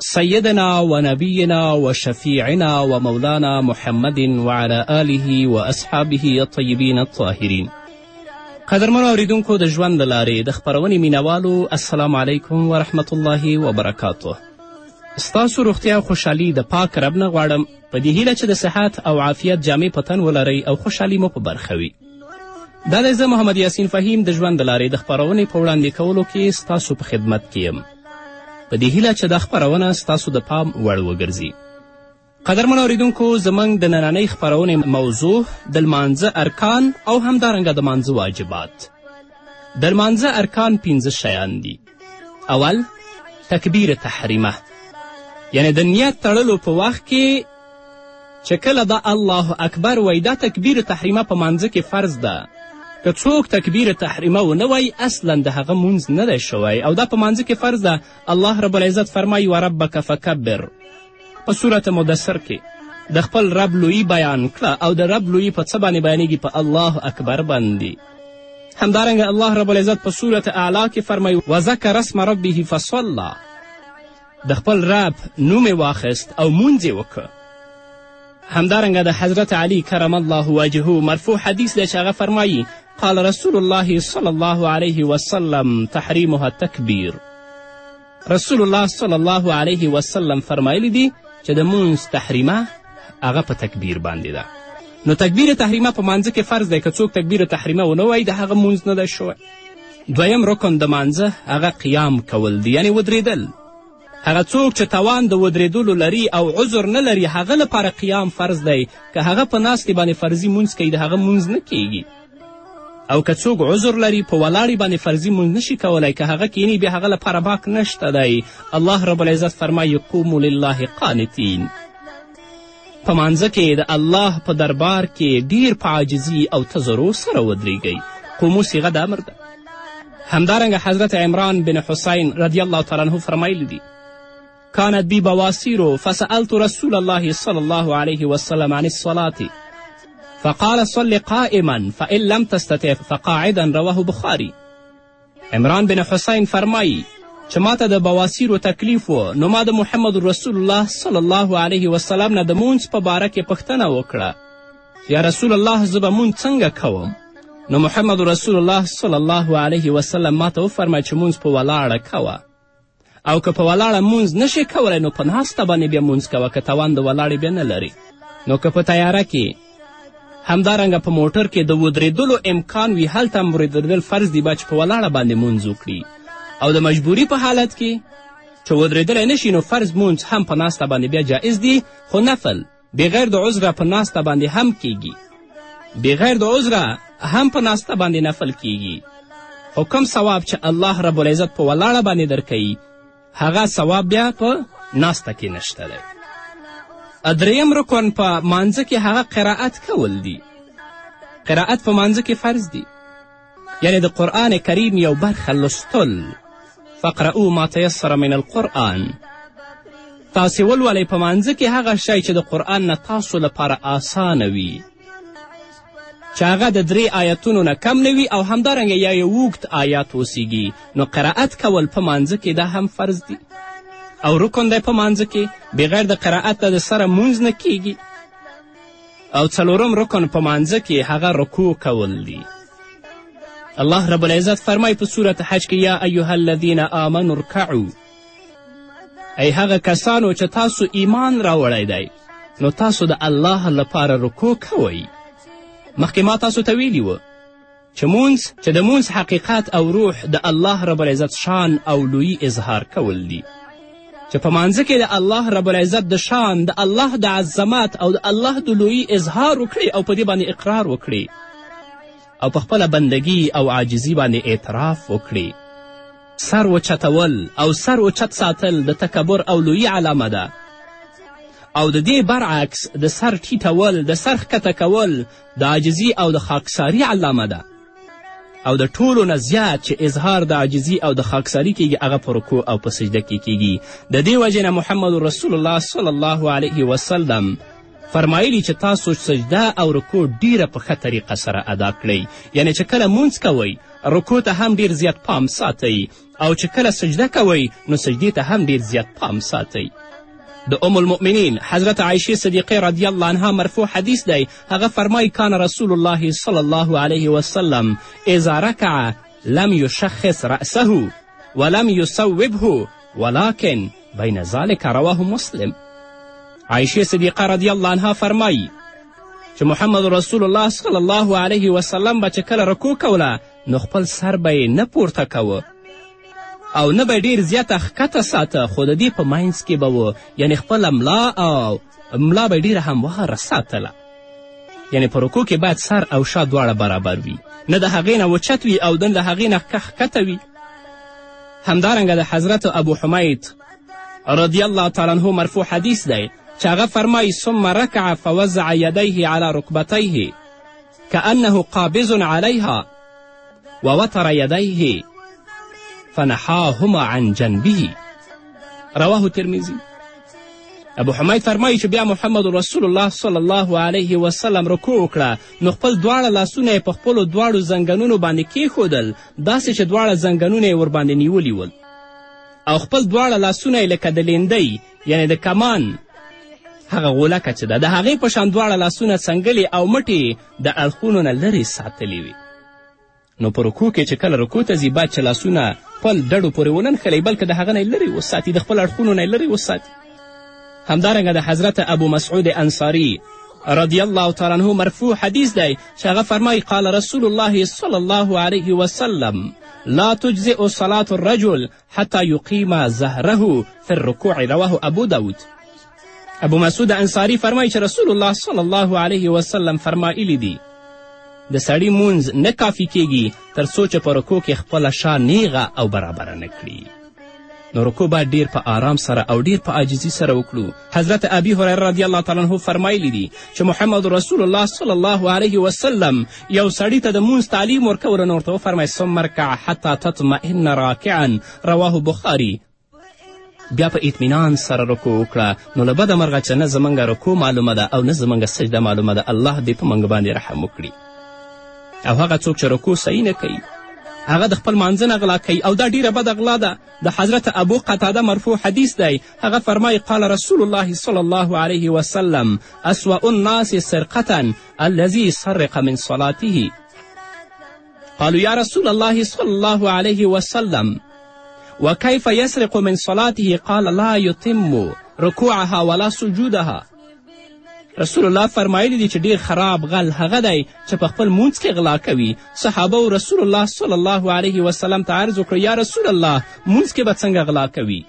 سیدنا و نبینا و شفیعنا و مولانا محمد وعلى آله و اصحابه الطیبین الطاهرین قدرمنو اوریدونکو د ژوند له لارې د خپرونې مینوالو السلام علیکم ورحمت الله وبرکاته ستاسو روغتیا او خوشحالي د پاک رب نه غواړم په دې هیله چې د صحت او عافیت جامې په تن ولرئ او خوشحالي مو په برخه وي دا دی زه محمد یاسین فهیم د ژوند د لارې د خپرونې په وړاندې کولو کې ستاسو په خدمت کې یم په دې هیله چې دا خپرونه ستاسو د پام وړ وګرځي قدرمن اوریدونکو زموږ د نننۍ خپرونې موضوع د لمانځه ارکان او همدارنګه د مانځه واجبات د لمانځه ارکان پنځه شیان دي اول تکبیر تحریمه یعنی د نیت تړلو په وخت کې چې کله دا الله اکبر وای دا تکبیر تحریمه په مانځه کې فرض ده که څوک تکبیر تحریمه ونه وای اصلا د هغه مونځ نه دی شوی او دا په مانځه کې فرض ده الله رب العزت فرمایي وربک فکبر په صورت مدثر کې د خپل رب لویی بیان کړه او د رب لویی په څه باندې بیانیږي په الله اکبر باندې همدارنګه الله رب العزت په صورت اعلا کې فرمایي وذکر اسم ربه فصلی د خپل رب نوم یې واخیست او مونځ یې وکړ همدارنګه د حضرت علی کرم الله وجهه مرفوع حدیث دی چې هغه فرمایي قال رسول الله صلی الله علیه وسلم تحریمها تکبیر رسول الله صلی الله علیه وسلم فرمایلی دی چې د مونځ تحریمه هغه په تکبیر باندې ده نو تکبیر تحریمه په مانځه کې فرض دی که څوک تکبیر تحریمه ونه وایي د هغه مونځ نه دی شوی دویم رکن د مانځه هغه قیام کول دی یعنی ودریدل هغه څوک چې توان د ودریدلو لري او عذر نه لري هغه لپاره قیام فرض دی که هغه په ناستې باندې فرضي مونځ کوي د هغه مونځ نه کیږي او که څوک عذر لري په ولاړې باندې فرضي مونځ نشي کولی که هغه کینی بیا هغه لپاره باک نشته دی الله رب العزت فرمایي قومو لله قانتین په مانځه کې د الله په دربار کې ډیر په عاجزي او تزرو سره ودرېږئ قومو صیغه د امر ده همدارنګه حضرت عمران بن حسین رضی الله تعالی عنه فرمایلی دي کانت بی بواسیر فسألت رسول الله صلی الله علیه وسلم عن الصلاة فقال صل قائما فإن لم تستطع فقاعدا رواه بخاری عمران بن حسین فرمایی چې ما ته د بواسیرو تکلیف و نو ما د محمد رسول الله صلی الله علیه وسلم نه د مونځ په باره کې پوښتنه وکړه یا رسول الله زه به مونځ څنګه کوم نو محمد رسول الله صلی الله علیه وسلم ما ته وفرمایه چې مونځ په ولاړه کوه او که په ولاړه مونځ نشې کولی نو په ناسته باندې بیا مونځ کوه که توان د ولاړې بیا نه لري نو که په تیاره کې همدارنګه په موټر کې د ودرېدلو امکان وي هلته هم ودرېدل فرض دي باید چې په ولاړه باندې مونځ وکړي او د مجبوري په حالت کې چې ودرېدلی نشي نو فرض مونځ هم په ناسته باندې بیا جایز دي خو نفل بغیر د عذره په ناسته باندې هم کیږي بغیر د عذره هم په ناسته باندې نفل کیږي خو کوم ثواب چې الله رب العزت په ولاړه باندې درکوي هغه ثواب بیا په ناسته کې نشته دی دریم رکن په مانځه کې هغه قرائت کول دي قرائت په مانځه کې فرض دي یعنې د قرآن کریم یو برخه لوستل فقرؤ ما تیسر من القرآن تاسې ولولئ په مانځه کې هغه شی چې د قرآن نه تاسو لپاره آسانه وي چې هغه د درې آیتونو نه کم نه وي او همدارنګه یا یې اوږد آیات اوسیږي نو قرائت کول په مانځه کې دا هم فرض دي او رکن دی په مانځه کې بغیر د قرائت د سره مونځ نه کیږي او څلورم رکن په مانځه کې هغه رکوع کول دي الله رب العزت فرمای په صورت حج کې یا ایها الذین آمنو ارکعو ای هغه کسانو چې تاسو ایمان راوړی دی نو تاسو د الله لپاره رکوع کوئ مخکې ما تاسو ته ویلي و چې مونځ چې د مونځ حقیقت او روح د الله رب العزت شان او لویي اظهار کول دي چې په مانځه کې د الله رب العزت د شان د الله د عظمت او د الله د لویي اظهار وکړي او په دې باندې اقرار وکړي او په خپله بندګي او عاجزي باندې اعتراف وکړي سر وچتول او سر وچت ساتل د تکبر او لویي علامه ده او د دې برعکس د سر ټیټول د سر ښکته کول د عاجزي او د خاکساري علامه ده او د ټولو نه زیات چې اظهار د عاجزي او د خاکساري کیږي هغه په رکوع او په سجده کې کیږي د دې وجې نه محمد رسول الله صلی الله علیه وسلم فرمایلی چې تاسو سجده او رکوع ډیره په ښه طریقه سره ادا کړئ یعنی چې کله مونځ کوئ رکوع ته هم ډیر زیات پام ساتئ او چې کله سجده کوئ نو سجدې ته هم ډېر زیات پام ساتئ د ام المؤمنین حضرت عایشه صدیقه رضی الله عنها مرفوع حدیث دی هغه فرمای کان رسول الله صلی الله علیه وسلم اذا رکع لم یشخص رأسه ولم یصوبه ولكن بین ذلک رواه مسلم عایشه صدیقه رضی الله عنها فرمایی چې محمد رسول الله صلی الله علیه وسلم به چې کله رکوع کوله نو خپل سر به یې نه پورته کوه او نه به ډیر زیاته ښکته ساته خو د دې په منځ کې به و یعنې خپله ملا او ملا به ډیره همواره ساتله یعنې په رکو کې باید سر او شا دواړه برابر وي نه د هغې نه وچت وي او نه د هغې نه ښکته وي همدارنګه د حضرت ابو حمید رضی الله تعالی عنه مرفوع حدیث دی چې هغه فرمایي ثم رکع فوزع یدیه علی رکبتیه كأنه قابض عليها ووتر يديه فنحاهما عن جنبه رواه ترمزي ابو حمید فرمایي چې بیا محمد رسول الله صلی الله علیه وسلم رکوع وکړه نو خپل دواړه لاسونه یې په خپلو دواړو زنګنونو باندې کیښودل داسې چې دواړه زنګنونه یې ورباندې نیولي ول او خپل دواړه لاسونه یې لکه د لیندۍ یعنې د کمان هغه غولکه چې ده د هغې په شان دواړه لاسونه څنګلې او مټې د اړخونو نه لرې ساتلې وي نو په رکو کې چې کله رکو ته ځي باید چې لاسونه خپل ډډو پورې وننښلئ بلکې د هغه نه لرې وساتي د خپل اړخونو نه لرې وساتي همدارنګه د حضرت ابو مسعود انصاري رضی الله تعالی عنه مرفوع حدیث دی چې هغه فرمایي قال رسول الله صلی الله علیه وسلم لا تجزئ صلاة الرجل حتی یقیم زهره فی الرکوع رواه ابو داود ابو مسعود انصاری فرمایي چې رسول الله صلی الله علیه وسلم فرمایلی دي د سړي مونځ نه کافي کیږي تر څو چې په رکو کې خپله شا نیغه او برابره نه کړي نو رکو باید ډیر په آرام سره او ډیر په عاجزي سره وکړو حضرت ابي هریره رضی الله تعالی عنه فرمایلی دي چې محمد رسول الله صلی الله علیه وسلم یو سړي ته د مونځ تعلیم ورکولو نه ورته وفرمایه ثم ارکع حتی تطمئن راکعا رواه بخاري بیا په اطمینان سره رکو وکړه نو له بده مرغه چې نه زموږ رکو معلومه ده او نه زموږ سجده معلومه ده الله دې په موږ باندې رحم وکړي او هغه څوک چې رکو صحیح نه کوي هغه د خپل مانځنه غلا کوي او دا ډیره بده غلا ده د حضرت ابو قتاده مرفوع حدیث دی هغه فرمایي قال رسول الله صلی الله علیه وسلم اسوأ الناس سرقة الذي صرق من صلاته قالوا يا رسول الله صلى الله عليه وسلم وكيف يسرق من صلاته قال لا يتم رکوعها ولا سجودها رسول الله فرمایلی دی چې ډیر خراب غل هغه دی چې په خپل مونځ کې غلا کوي صحابه و رسول الله صلی الله علیه وسلم ته عرض وکړ یا رسول الله مونځ کې به څنګه غلا کوي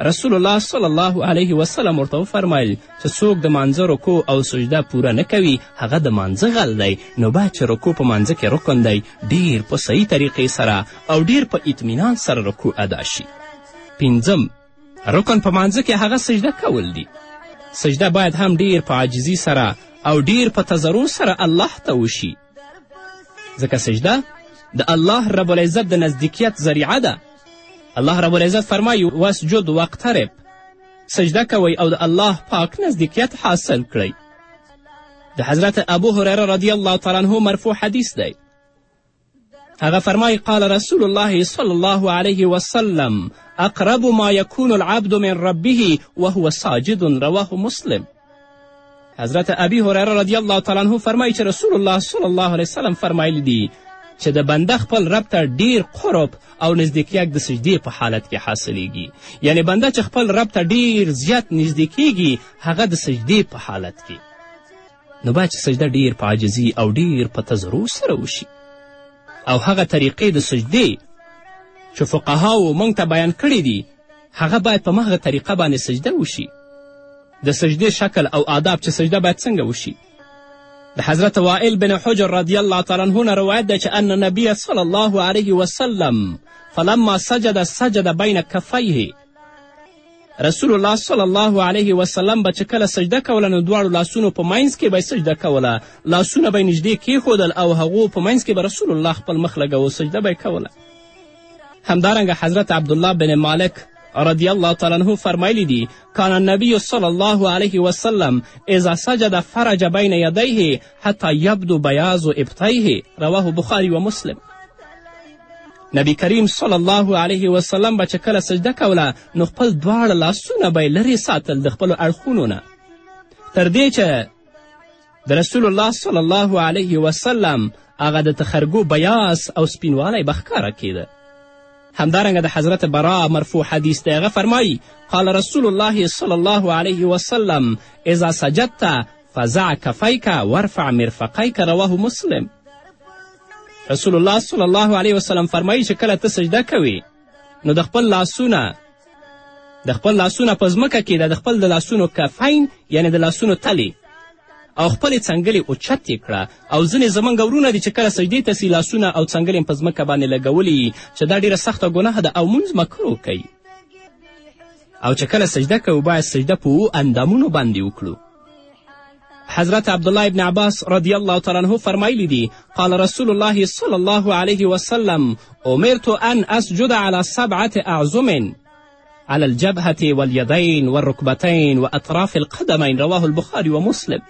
رسول الله صلی الله علیه وسلم ورته وفرمیل چې څوک د مانځه رکو او سجده پوره نه کوي هغه د مانځه غل دی نو باید چې رکو په مانځه کې رکن دی ډیر په صحیح طریقې سره او ډیر په اطمینان سره رکو ادا شي پنځم رکن په مانځه کې هغه سجده کول دي سجده باید هم ډیر په عاجزي سره او ډیر په تضرع سره الله ته وشي ځکه سجده د الله رب العزت د نزدیکیت ذریعه ده الله رب العزت فرمایي واسجد واقترب سجده کوئ او د الله پاک نزدیکیت حاصل کړئ د حضرت ابو هریره رضی الله تعالی عنه مرفوع حدیث دی هغه فرمای قال رسول الله صلی الله علیه وسلم اقرب ما یکون العبد من ربه وهو ساجد رواه مسلم حضرت ابي هريره رضی الله تعالی عنه فرمایي چې رسول الله صلی الله علیه وسلم فرمایلی دي چې د بنده خپل رب ته ډیر قرب او نزدیکیک د سجدې په حالت کې حاصلیږي یعنی بنده چې خپل رب ته ډیر زیات نږدې کیږي هغه د سجدې په حالت کې نو باید چې سجده ډیر په عاجزي او ډیر په تزرو سره وشي او هغه طریقې د سجدې چې فقهاو موږ ته بیان کړې دي هغه باید په مهغه طریقه باندې سجده وشي د سجدې شکل او آداب چې سجده باید څنګه وشي د حضرت وائل بن حجر رضی الله تعالی عنه نه روایت دی چې ان نبی صلی الله علیه وسلم فلما سجد سجد بین کفیه رسول الله صلی الله علیه وسلم به چې کله سجده کوله نو دواړو لاسونو په منځ کې به سجده کوله لاسونه به نږدې کیښودل او هغو په منځ کې به رسول الله خپل مخ لګوه سجده به کوله همدارنګه حضرت عبدالله بن مالک رضی الله تعالی عنه فرمایلی دي کان النبی صلی الله علیه وسلم اذا سجد فرج بین یدیه حتی یبدو بیاض ابطیه رواه بخاری و مسلم نبی کریم صلی الله علیه وسلم به چې کله سجده کوله نو خپل دواړه لاسونه به یې لرې ساتل د خپلو اړخونو نه تر دې چې د رسول الله صلی الله علیه وسلم هغه د تخرګو بیاس او سپینوالی به ښکاره کیده همدارنګه د حضرت برا مرفوع حدیث دی هغه فرمایی قال رسول الله صلی الله علیه وسلم اذا سجدت فزع کفیک وارفع مرفقیک رواه مسلم رسول الله صلی الله علیه وسلم فرمایی چې کله ته سجده کوې نو د خپل لاسونه د خپل لاسونه په ځمکه کې د خپل د لاسونو کفین یعنی د لاسونو تلې او خپلې څنګلې اوچت یې کړه او ځینې زمونږ ورونه دي چې کله سجدې ته سي لاسونه او څنګلې په ځمکه باندې لګولي یي چې دا ډیره سخته ګناه ده او مونځ مکرو کوي او چې کله سجده کوو باید سجده په اوو اندامونو باندې وکړو حضرت عبدالله ابن عباس رضی الله تعالی عنه فرمایلی دي قال رسول الله صلی الله علیه وسلم امرت ان اسجد على سبعة اعظم على الجبهة واليدين والركبتين وأطراف القدمين رواه البخاري ومسلم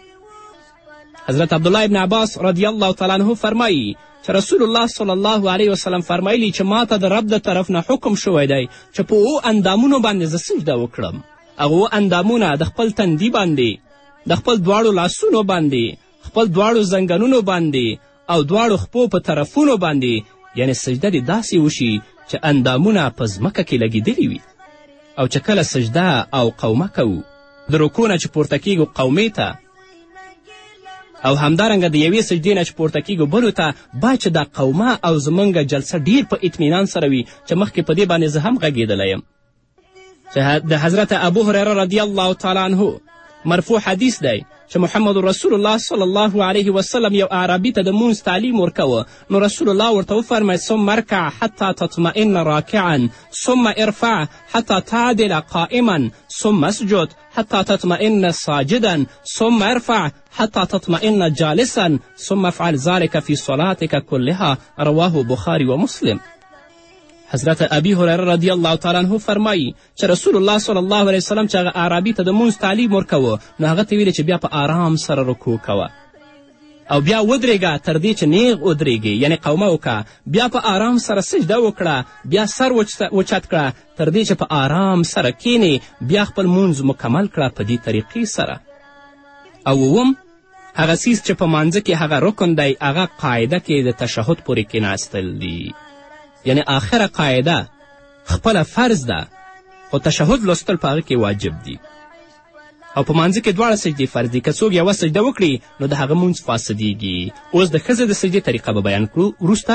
حضرت عبدالله ابن عباس رضی الله تعالی عنه فرمایی چې رسول الله صلی الله علیه وسلم فرمایلی چې ما ته د رب د طرف نه حکم شوی دی چې په اوو اندامونو باندې زه سجده وکړم هغه اوه اندامونه د خپل تندي باندې د خپل دواړو لاسونو باندې خپل دواړو زنګنونو باندې او دواړو خپو په طرفونو باندې یعنې سجده دې داسې وشي چې اندامونه په ځمکه کې لګېدلي وي او چې کله سجده او قومه کوو د رکو نه چې پورته کیږو قومې ته او همدارنګه د یوې سجدې نه چې پورته کیږو بلو ته باید چې دا قومه او زمونږ جلسه ډیر په اطمینان سره وي چې مخکې په دې باندې زه هم غږېدلی یم د حضرت ابو هریره رضی الله تعالی عنه مرفوع حدیث دی چې محمد رسول الله صلی الله علیه وسلم یو عربي ته د مونځ تعلیم ورکوه نو رسول الله ورته وفرمید ثم ارکع حتی تطمئن راکعا ثم ارفع حتی تعدل قائما ثم اسجد حتی تطمئن ساجدا ثم ارفع حتی تطمئن جالسا ثم افعل ذلك في صلاتك كلها رواه بخاری و مسلم حضرت ابي هریره رضی الله تعالی عنه فرمایي چې رسول الله صلی الله علیه وسلم چې هغه اعرابي ته د مونځ تعلیم ورکوه نو هغه ته ویلې چې بیا په آرام سره رکوع کوه او بیا ودرېږه تر دې چې نیغ ودرېږې یعنې قومه وکړه بیا په آرام سره سجده وکړه بیا سر وچت کړه تر دې چې په آرام سره کینې بیا خپل مونځ مکمل کړه په دې طریقې سره او اووم هغه څیز چې په مانځه کې هغه رکن دی هغه قاعده کې د تشهد پورې کیناستل دي یعنی آخره قاعده خپله فرض ده خو تشهد لوستل په هغه کې واجب دي او په مانځه کې دواړه سجدې فرض دي که څوک یوه سجده وکړي نو د هغه مونځ فاسدیږي اوس د ښځې د سجدې طریقه به بیان کړو وروسته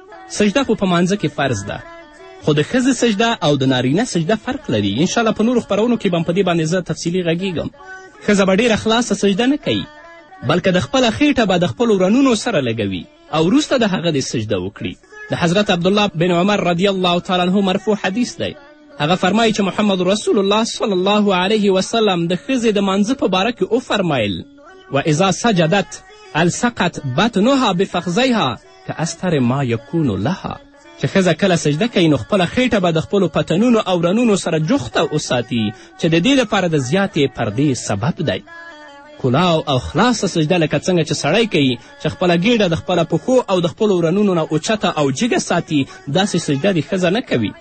سجده خو په مانځه کې فرض ده خو د ښځې سجده او د نارینه سجده فرق لري انشاءالله په نورو خپرونو کې به هم په دې باندې زه تفصیلي غږیږم ښځه به ډېره خلاصه سجده نه کوي بلکې د خپله خېټه به د خپلو رنونو سره لګوي او وروسته د هغه دې سجده وکړي د حضرت عبدالله بن عمر رضی الله تعالی عنه مرفوع حدیث دی هغه فرمایي چې محمد رسول الله صلی الله علیه وسلم د ښځې د مانځه په باره کې وفرمایل و اذا سجدت السقت بطنها بفخذیها که استر ما یکون لها چې ښځه کله سجده کوي نو خپله خیټه به د خپلو پتنونو او رنونو سره جوخته وساتي چې د دې لپاره د زیاتې پردې سبب دی کلاو او خلاصه سجده لکه څنګه چې سړی کوي چې خپله ګیډه د خپله پښو او د خپلو رنونو نه اوچته او جګه ساتي داسې سجده د ښځه نه کوي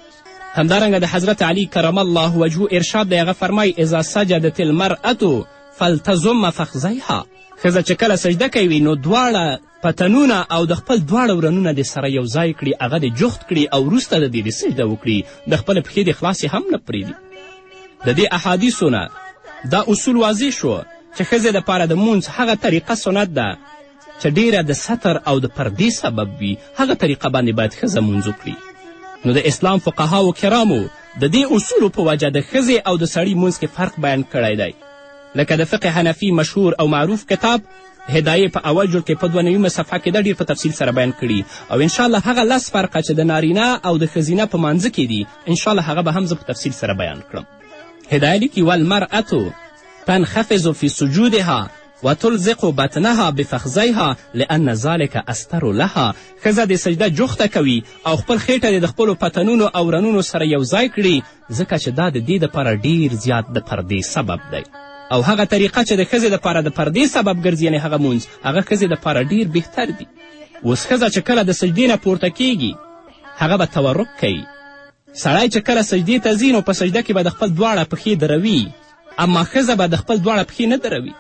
همدارنګه د حضرت علی کرم الله وجهو ارشاد دی هغه فرمایي اذا سجدت المرأة فلتزم فخذیها ښځه چې کله سجده کوي نو دواړه پتنونه او د خپل دواړه ورنونه دې سره یو ځای کړي هغه دې جوخت کړي او وروسته د دې دې سجده وکړي د خپلې پښې دې خلاصې هم نه پرېږدي د دې احادیثو نه دا اصول واضح شو چې ښځې دپاره د مونځ هغه طریقه سنت ده چې ډیره د ستر او د پردې سبب وي هغه طریقه باندې باید ښځه مونځ وکړي نو د اسلام فقهاو کرامو د دې اصولو په وجه د ښځې او د سړي مونځ کې فرق بیان کړی دی لکه د فقه حنفي مشهور او معروف کتاب هدایې په اول جوړ کې په دوه نویمه صفحه کې دا ډیر په تفصیل سره بیان کړي او انشاءالله هغه لس فرقه چې د نارینه او د ښځینه په مانځه کې دي انشاءالله هغه به هم زه په تفصیل سره بیان کړم هدایه لیکي والمرأتو تنخفض فی سجودها و تلزق بطنها بفخذیها لان ذلک استر لها ښځه د سجده جوخته کوي او خپل خیټه د خپلو پتنونو او رنونو سره یو ځای کړي ځکه چې دا د دې دپاره ډېر زیات د پردې سبب دی او هغه طریقه چې د ښځې دپاره د پردې سبب ګرځي یعنې هغه مونځ هغه ښځې دپاره ډېر بهتر دي اوس ښځه چې کله د سجدې نه پورته کیږي هغه به تورک کوي سړی چې کله سجدې ته ځي نو په سجده کې به د خپل دواړه پښې دروي اما ښځه به د خپل دواړه پښې نه دروي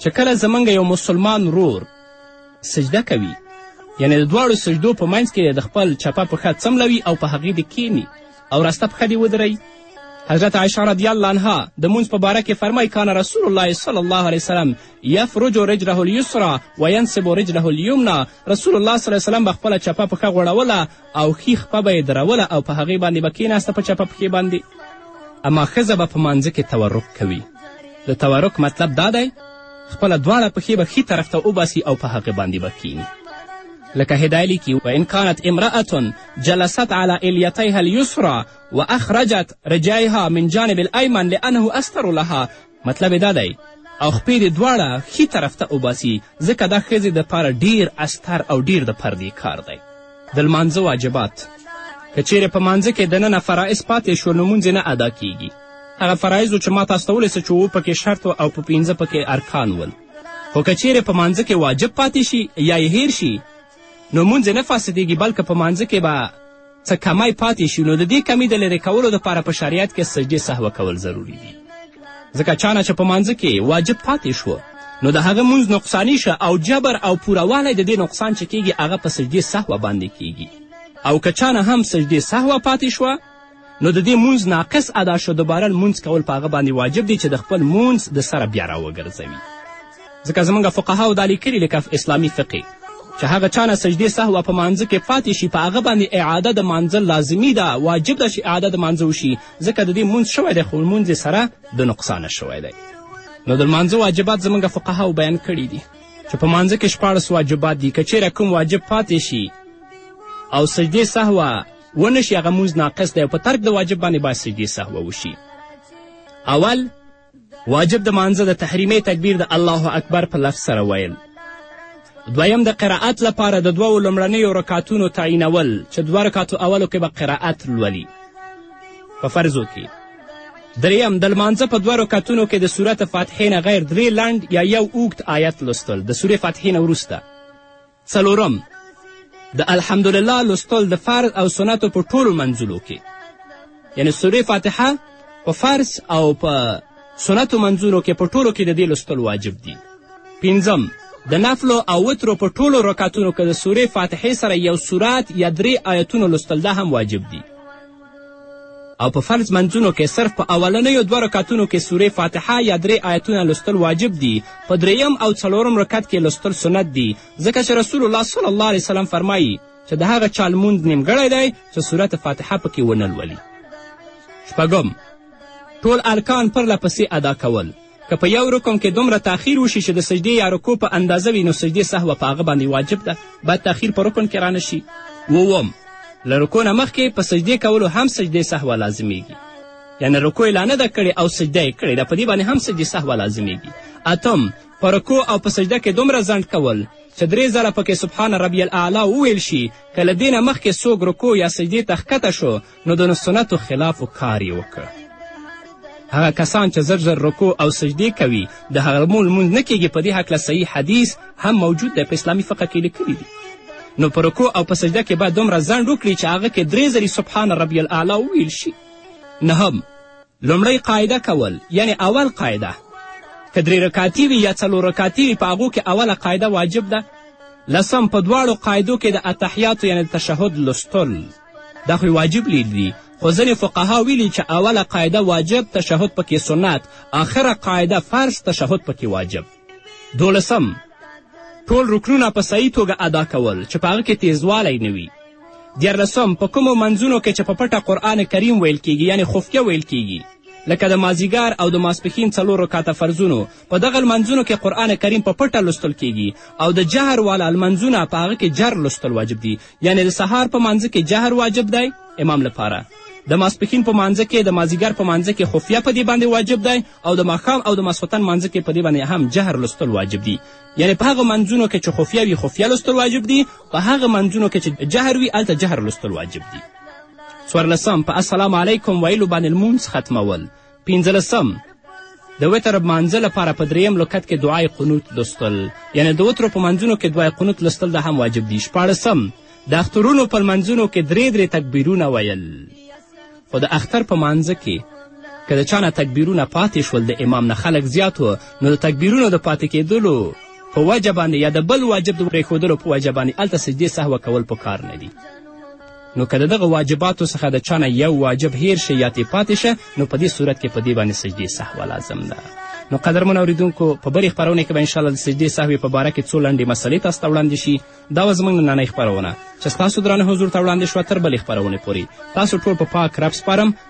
چې کله زموږ یو مسلمان رور سجده کوي یعنې د دواړو سجدو په منځ کې د خپل چپه پښه څملوي او په هغې دې کیني او راسته پښه دې ودروي حضرت عائشه رضی الله عنها د مونځ په باره کې فرمای کان رسول الله صلی الله علیه وسلم یفرج رجله الیسرا و ینصب رجله الیمنا رسول الله صلی الله وسلم به خپله چپه پښه غوړوله او ښي خپه به یې دروله او په هغې باندې به کیناسته په چپه پښې باندې اما ښځه به په مانځه کې تورک کوي د تورک مطلب دا دی خپله دواړه پښې به ښي طرف ته وباسي او په هغې باندې به کیني لکه هدایه لیکي وان کانت امرأة جلست على الیتیها الیسرا و اخرجت رجایها من جانب الایمن لانه استر لها مطلب یې دا دی او خپې دې دواړه ښي طرف ته وباسي ځکه دا ښځې دپاره ډیر استر او ډیر د پردې کار دی د لمانځه واجبات که چیرې په مانځه کې دننه فرایض پاتې شو نو مونځ نه ادا کیږي هغه فرایضو چې ما تاسو ته ولېسه چې اووه پکې شرط و او په پنځه پکې ارکان ول خو که چیرې په مانځه کې واجب پاتې شي یا یې هیر شي نو مونځ نه فاسدېږي بلکه په مانځه کې به څه کمی پاتې شي نو د دې کمی د لرې کولو دپاره په شریعت کې سجدې سهوه کول ضروري دي ځکه چا نه چې په مانځه کې واجب پاتې شو نو د هغه مونځ نقصاني شه او جبر او پورهوالی د دې نقصان چې کیږي هغه په سجدې سهوه باندې کیږي او که چا نه هم سجدې سهوه پاتې شوه نو د دې مونځ ناقص ادا شو دوباره لمونځ کول په هغه باندې واجب دی چې د خپل مونځ د سره بیا راوګرځوي ځکه زموږ فقهاو دا لیکلي لکه اسلامي فقې چې هغه چا نه سجدې سهوه په مانځه کې پاتې شي په هغه باندې اعاده د مانځه لازمي ده واجب ده چې اعاده د مانځه وشي ځکه د دې مونځ شوی دی خو لمونځ سره د نقصانه شوی دی نو د لمانځه واجبات زموږ فقهاو بیان کړي دي چې په مانځه کې شپاړس واجبات دي که چیرې کوم واجب پاتې شي او سجدې سهوه ونه شي هغه مونځ ناقص دی او په ترک د واجب باندې باید سجدې سهوه وشي اول واجب د مانځه د تحریمې تکبیر د الله اکبر په لفظ سره ویل دویم د قرائت لپاره د دوو لومړنیو رکاتونو تعینول چې دوه رکاتو اولو کې به قرائت لولي په فرضو کې دریم د لمانځه په دوه رکاتونو کې د صورت فاتحې نه غیر درې لنډ یا یو اوږد آیت لوستل د سورې فاتحې نه وروسته څلورم د الحمدلله لوستل د فرض او سنتو په ټولو منځلو کې یعنی سورې فاتحه په فرض او په سنتو منځونو کې په ټولو کې د دې لوستل واجب دي پنځم د نفلو او وترو په ټولو رکعتونو کې د سورې فاتحې سره یو سورت یا درې آیتونو لوستل دا هم واجب دي او په فرض منځونو کې صرف په اولنیو دوه رکعتونو کې سورې فاتحه یا درې آیتونه لوستل واجب دي په دریم او څلورم رکعت کې لوستل سنت دي ځکه چې رسول الله صلی الله علیه وسلم فرمایي چې د هغه چا لمونځ نیمګړی دی چې صورت فاتحه پکې ونه لولي شپږم ټول ارکان پرله پسې ادا کول که په یو رکن کې دومره تاخیر وشي چې د سجدې یا رکو په اندازه وي نو سجدې سهوه په هغه باندې واجب ده باید تاخیر په رکن کې رانه شي اووم له رکو نه مخکې په سجدې کولو هم سجدې سهوه لازمیږي یعنې رکو یې لا نه ده کړې او سجده یې کړې ده په دې باندې هم سجدې سهوه لازمیږي اتم په رکو او په سجده کې دومره ځنډ کول چې درې ځله پکې سبحان ربی الاعلی وویل شي که له دې نه مخکې څوک رکو یا سجدې ته ښکته شو نو د سنتو خلاف کار یې وکړ هغه کسان چې زر زر رکو او سجدې کوي د هغه مو لمونځ نه کیږي په دې هکله صحیح حدیث هم موجود دی په اسلامي فقه کې لیکلي دي نو په رکو او په سجده کې باید دومره ځنډ وکړي چې هغه کې درې ځلې سبحان ربی الاعلی وویل شي نهم لومړی قاعده کول یعنی اول قاعده که درې رکاتي وي یا څلور رکاتي وي په هغو کې اوله قاعده واجب ده لسم په دواړو قاعدو کې د اتحیاتو یعنې د تشهد لوستل دا خو واجب لید دي خو ځینې فقها ویلي چې اوله قاعده واجب تشهد پکې سنت آخره قاعده فرض تشهد پکې واجب دولسم ټول رکنونه په صحیح توګه ادا کول چې په هغه کې تیزوالی نه وي دیارلسم په کومو منځونو کې چې په پټه قرآن کریم ویل کیږي یعنې خفیه ویل کیږي لکه د مازیګر او د ماسپښین څلور رکاته فرضونو په دغه لمنځونو کې قرآن کریم په پټه لوستل کیږي او د جهر والا لمنځونه په هغه کې جر لوستل واجب دي یعنې د سهار په مانځه کې جهر واجب دی امام لپاره د ماسپښین په مانځه کې د مازیګر په مانځه کې خفیه په دې باندې واجب دی او د ماښام او د ماسخوتن مانځه کې په دې باندې هم جهر لوستل واجب دي یعنې په هغه منځونو کې چې خفیه وي خفیه لوستل واجب دي په هغه منځونو کې چې جهر وي هلته جهر لوستل واجب دي څوارلسم په السلام علیکم ویلو باندې لمونځ ختمول پنځلسم د وتر مانځه لپاره په دریم لکت کې دعای قنوت لوستل یعنی د وترو په منځونو کې دعای قنوت لوستل دا هم واجب دي شپاړسم د اخترونو په لمنځونو کې درې درې تکبیرونه ویل خو د اختر په مانځه کې که د چا نه تکبیرونه پاتې شول د امام نه خلک زیات و نو د تکبیرونو د پاتې کېدلو په وجه باندې یا د بل واجب د پرېښودلو په وجه باندې هلته سجدې سهوه کول پکار نه دي نو که د دغه واجباتو څخه د چا نه یو واجب هیر شه یا ترې پاتې شه نو په دې صورت کې په دې باندې سجدې سهوه لازم ده نو قدرمن اوریدونکو په بلې خپرونه کې به انشاءالله د سجدې سهوې په باره کې څو لنډې مسلې تاسو ته وړاندې شي دا وه زموږ نننۍ خپرونه چې ستاسو درانه حضور ته وړاندې شوه تر بلې خپرونې پورې تاسو ټول په پاک رب سپارم